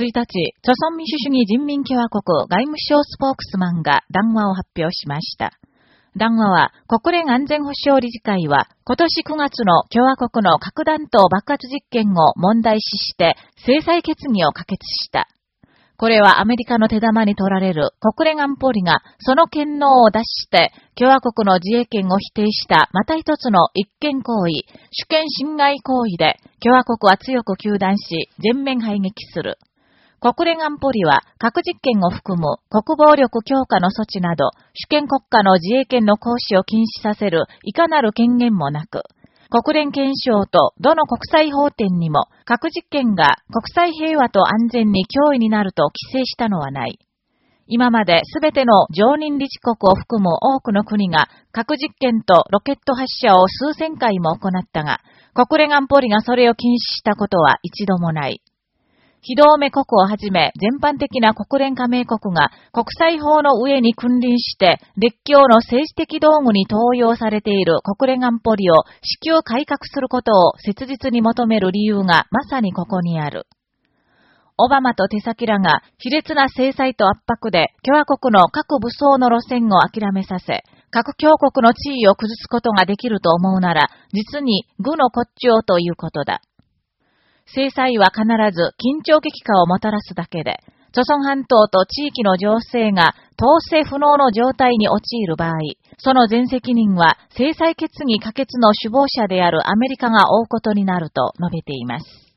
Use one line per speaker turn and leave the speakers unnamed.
1日、朝鮮民主主義人民共和国外務省スポークスマンが談話を発表しました。談話は、国連安全保障理事会は、今年9月の共和国の核弾頭爆発実験を問題視して制裁決議を可決した。これはアメリカの手玉に取られる国連安保理がその権能を出して共和国の自衛権を否定したまた一つの一見行為、主権侵害行為で共和国は強く求断し全面排撃する。国連安保理は核実験を含む国防力強化の措置など主権国家の自衛権の行使を禁止させるいかなる権限もなく、国連憲章とどの国際法典にも核実験が国際平和と安全に脅威になると規制したのはない。今まで全ての常任理事国を含む多くの国が核実験とロケット発射を数千回も行ったが、国連安保理がそれを禁止したことは一度もない。非同盟国をはじめ全般的な国連加盟国が国際法の上に君臨して列強の政治的道具に登用されている国連安保理を至急改革することを切実に求める理由がまさにここにある。オバマと手先らが卑劣な制裁と圧迫で共和国の各武装の路線を諦めさせ、各強国の地位を崩すことができると思うなら、実に愚の骨頂ということだ。制裁は必ず緊張激化をもたらすだけで、朝鮮半島と地域の情勢が統制不能の状態に陥る場合、その全責任は制裁決議可決の首謀者であるアメリカが負うことになると述べています。